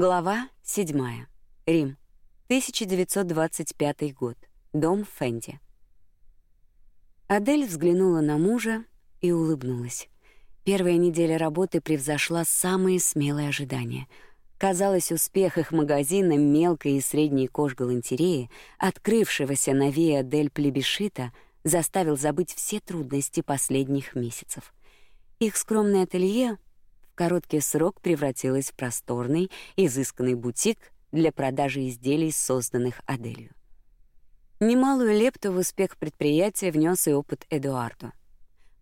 Глава 7. Рим. 1925 год. Дом Фенди. Адель взглянула на мужа и улыбнулась. Первая неделя работы превзошла самые смелые ожидания. Казалось, успех их магазина мелкой и средней кож-галантереи, открывшегося на Виа дель Плебишита, заставил забыть все трудности последних месяцев. Их скромное ателье короткий срок превратилось в просторный, изысканный бутик для продажи изделий, созданных Аделью. Немалую лепту в успех предприятия внес и опыт Эдуарду.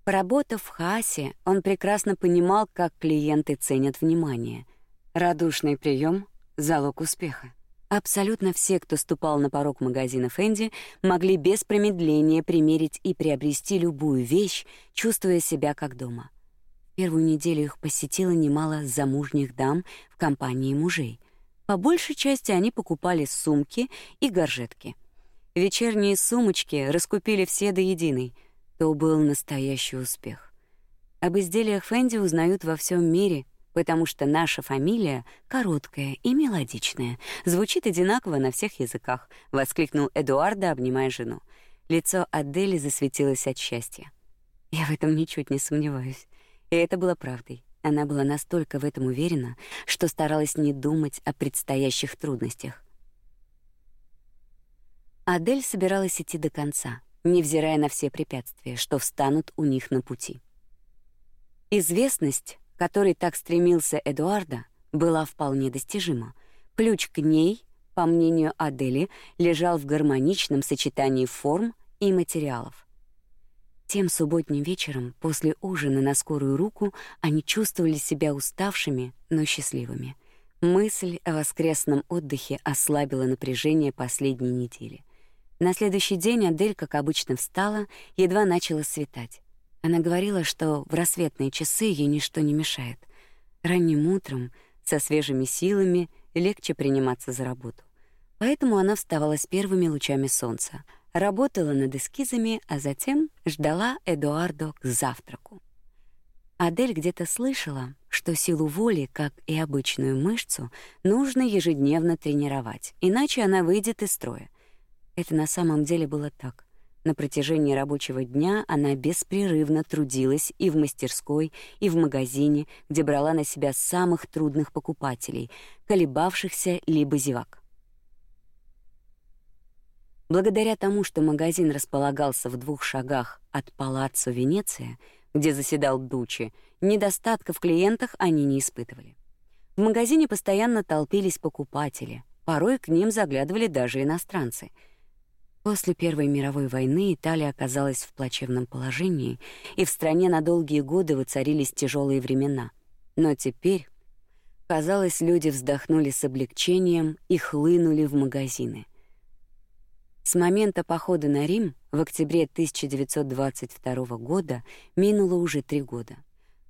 Поработав в Хасе, он прекрасно понимал, как клиенты ценят внимание. Радушный прием — залог успеха. Абсолютно все, кто ступал на порог магазина Фэнди, могли без промедления примерить и приобрести любую вещь, чувствуя себя как дома. Первую неделю их посетило немало замужних дам в компании мужей. По большей части они покупали сумки и горжетки — Вечерние сумочки раскупили все до единой. То был настоящий успех. Об изделиях Фэнди узнают во всем мире, потому что наша фамилия короткая и мелодичная, звучит одинаково на всех языках, воскликнул Эдуардо, обнимая жену. Лицо Адели засветилось от счастья. Я в этом ничуть не сомневаюсь. И это было правдой. Она была настолько в этом уверена, что старалась не думать о предстоящих трудностях. Адель собиралась идти до конца, невзирая на все препятствия, что встанут у них на пути. Известность, которой так стремился Эдуарда, была вполне достижима. Ключ к ней, по мнению Адели, лежал в гармоничном сочетании форм и материалов. Тем субботним вечером, после ужина на скорую руку, они чувствовали себя уставшими, но счастливыми. Мысль о воскресном отдыхе ослабила напряжение последней недели. На следующий день Адель, как обычно, встала, едва начало светать. Она говорила, что в рассветные часы ей ничто не мешает. Ранним утром, со свежими силами, легче приниматься за работу. Поэтому она вставала с первыми лучами солнца, работала над эскизами, а затем ждала Эдуардо к завтраку. Адель где-то слышала, что силу воли, как и обычную мышцу, нужно ежедневно тренировать, иначе она выйдет из строя. Это на самом деле было так. На протяжении рабочего дня она беспрерывно трудилась и в мастерской, и в магазине, где брала на себя самых трудных покупателей, колебавшихся либо зевак. Благодаря тому, что магазин располагался в двух шагах от палаццо Венеция, где заседал Дучи, недостатков в клиентах они не испытывали. В магазине постоянно толпились покупатели, порой к ним заглядывали даже иностранцы — После Первой мировой войны Италия оказалась в плачевном положении, и в стране на долгие годы воцарились тяжелые времена. Но теперь, казалось, люди вздохнули с облегчением и хлынули в магазины. С момента похода на Рим в октябре 1922 года минуло уже три года.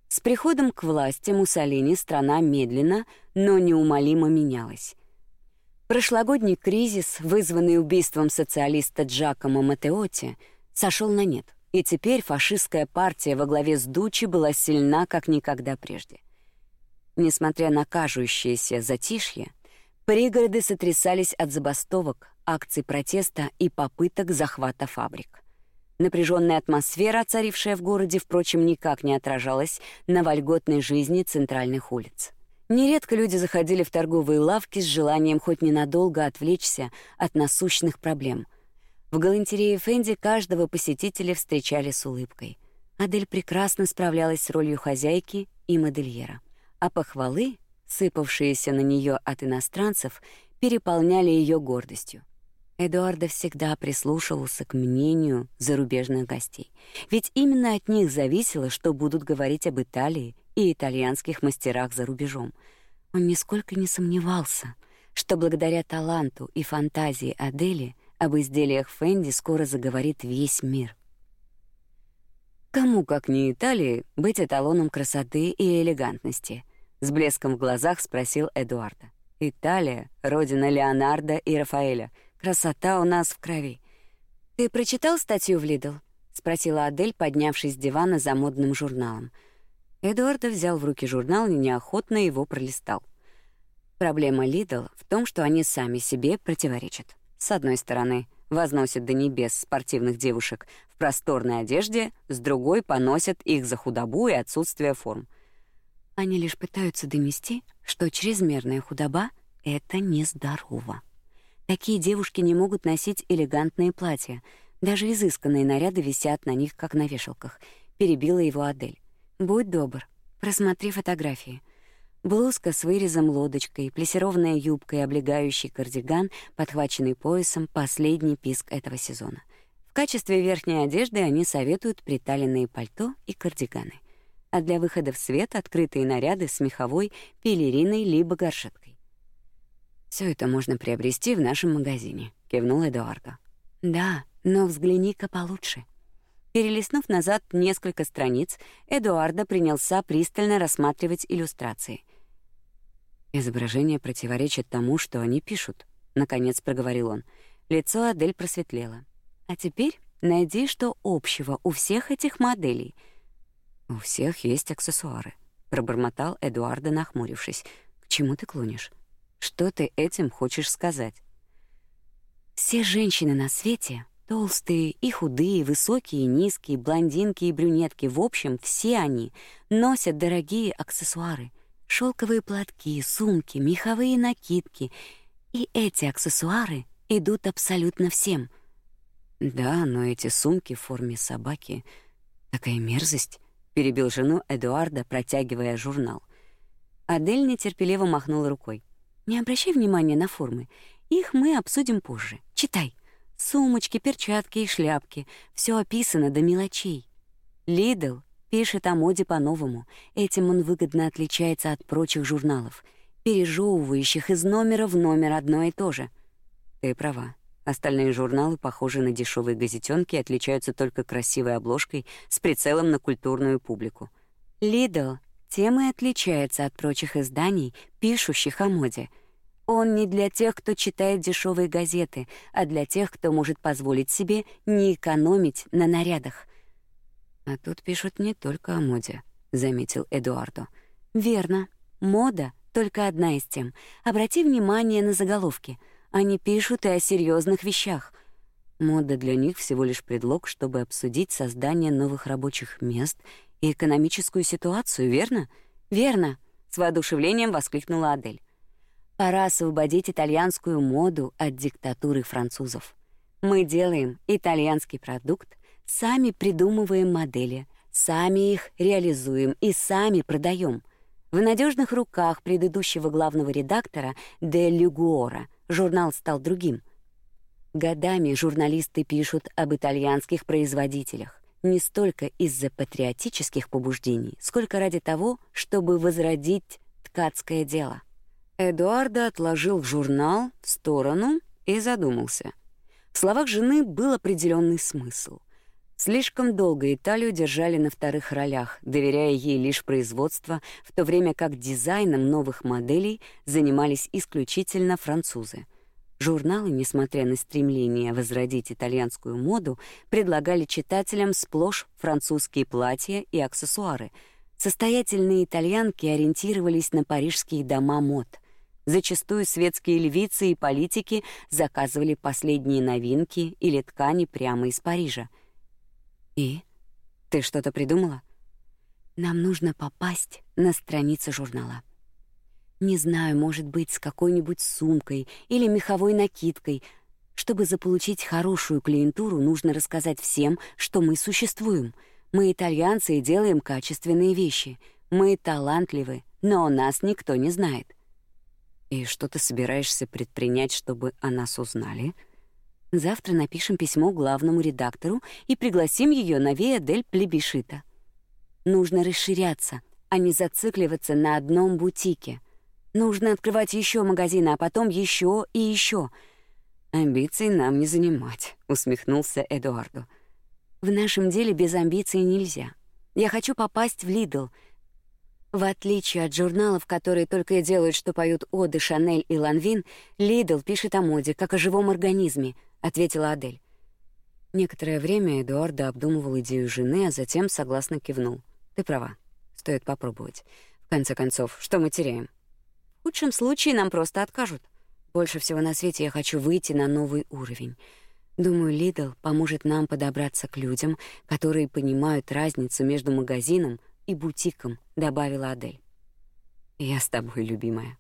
С приходом к власти Муссолини страна медленно, но неумолимо менялась. Прошлогодний кризис, вызванный убийством социалиста Джакомо Матеоти, сошел на нет, и теперь фашистская партия во главе с Дучи была сильна как никогда прежде. Несмотря на кажущееся затишье, пригороды сотрясались от забастовок, акций протеста и попыток захвата фабрик. Напряженная атмосфера, царившая в городе, впрочем, никак не отражалась на вольготной жизни центральных улиц. Нередко люди заходили в торговые лавки с желанием хоть ненадолго отвлечься от насущных проблем. В галантерее Фенди каждого посетителя встречали с улыбкой. Адель прекрасно справлялась с ролью хозяйки и модельера. А похвалы, сыпавшиеся на нее от иностранцев, переполняли ее гордостью. Эдуардо всегда прислушивался к мнению зарубежных гостей, ведь именно от них зависело, что будут говорить об Италии и итальянских мастерах за рубежом. Он нисколько не сомневался, что благодаря таланту и фантазии Адели об изделиях Фенди скоро заговорит весь мир. Кому, как не Италии, быть эталоном красоты и элегантности? С блеском в глазах спросил Эдуарда. Италия — родина Леонардо и Рафаэля. Красота у нас в крови. Ты прочитал статью в Лидл? спросила Адель, поднявшись с дивана за модным журналом. Эдуард взял в руки журнал и неохотно его пролистал. Проблема Lidl в том, что они сами себе противоречат. С одной стороны, возносят до небес спортивных девушек в просторной одежде, с другой поносят их за худобу и отсутствие форм. Они лишь пытаются донести, что чрезмерная худоба — это нездорово. Такие девушки не могут носить элегантные платья, даже изысканные наряды висят на них, как на вешалках. Перебила его Адель. «Будь добр, просмотри фотографии». Блузка с вырезом лодочкой, плессированная юбка и облегающий кардиган, подхваченный поясом, последний писк этого сезона. В качестве верхней одежды они советуют приталенные пальто и кардиганы. А для выхода в свет открытые наряды с меховой, пелериной либо горшеткой. Все это можно приобрести в нашем магазине», — кивнул Эдуардо. «Да, но взгляни-ка получше». Перелистнув назад несколько страниц, Эдуардо принялся пристально рассматривать иллюстрации — Изображение противоречит тому, что они пишут, наконец проговорил он. Лицо Адель просветлело. А теперь найди, что общего у всех этих моделей. У всех есть аксессуары, пробормотал Эдуардо, нахмурившись. К чему ты клонишь? Что ты этим хочешь сказать? Все женщины на свете, толстые и худые, высокие и низкие, блондинки и брюнетки, в общем, все они носят дорогие аксессуары шелковые платки, сумки, меховые накидки. И эти аксессуары идут абсолютно всем. Да, но эти сумки в форме собаки — такая мерзость, — перебил жену Эдуарда, протягивая журнал. Адель нетерпеливо махнула рукой. «Не обращай внимания на формы. Их мы обсудим позже. Читай. Сумочки, перчатки и шляпки. Все описано до мелочей. Лидл Пишет о моде по-новому. Этим он выгодно отличается от прочих журналов, пережевывающих из номера в номер одно и то же. Ты права. Остальные журналы похожи на дешевые газетенки и отличаются только красивой обложкой с прицелом на культурную публику. Лидл тем и отличается от прочих изданий, пишущих о моде. Он не для тех, кто читает дешевые газеты, а для тех, кто может позволить себе не экономить на нарядах — а тут пишут не только о моде, заметил Эдуардо. Верно. Мода только одна из тем. Обрати внимание на заголовки. Они пишут и о серьезных вещах. Мода для них всего лишь предлог, чтобы обсудить создание новых рабочих мест и экономическую ситуацию, верно? Верно, с воодушевлением воскликнула Адель. Пора освободить итальянскую моду от диктатуры французов. Мы делаем итальянский продукт, Сами придумываем модели, сами их реализуем и сами продаем. В надежных руках предыдущего главного редактора Де Люгуора журнал стал другим. Годами журналисты пишут об итальянских производителях, не столько из-за патриотических побуждений, сколько ради того, чтобы возродить ткацкое дело. Эдуардо отложил журнал в сторону и задумался. В словах жены был определенный смысл. Слишком долго Италию держали на вторых ролях, доверяя ей лишь производство, в то время как дизайном новых моделей занимались исключительно французы. Журналы, несмотря на стремление возродить итальянскую моду, предлагали читателям сплошь французские платья и аксессуары. Состоятельные итальянки ориентировались на парижские дома мод. Зачастую светские львицы и политики заказывали последние новинки или ткани прямо из Парижа — и? Ты что-то придумала? Нам нужно попасть на страницу журнала. Не знаю, может быть, с какой-нибудь сумкой или меховой накидкой. Чтобы заполучить хорошую клиентуру, нужно рассказать всем, что мы существуем. Мы итальянцы и делаем качественные вещи. Мы талантливы, но нас никто не знает. И что ты собираешься предпринять, чтобы о нас узнали? Завтра напишем письмо главному редактору и пригласим ее на Виа дель Плебишита. Нужно расширяться, а не зацикливаться на одном бутике. Нужно открывать еще магазины, а потом еще и еще. Амбиций нам не занимать, усмехнулся Эдуардо. В нашем деле без амбиций нельзя. Я хочу попасть в Лидл. В отличие от журналов, которые только и делают, что поют оды Шанель и Ланвин, Лидл пишет о моде как о живом организме, ответила Адель. Некоторое время Эдуардо обдумывал идею жены, а затем согласно кивнул. Ты права. Стоит попробовать. В конце концов, что мы теряем? Худшем случае нам просто откажут. Больше всего на свете я хочу выйти на новый уровень. Думаю, Lidl поможет нам подобраться к людям, которые понимают разницу между магазином и бутиком, добавила Адель. Я с тобой, любимая.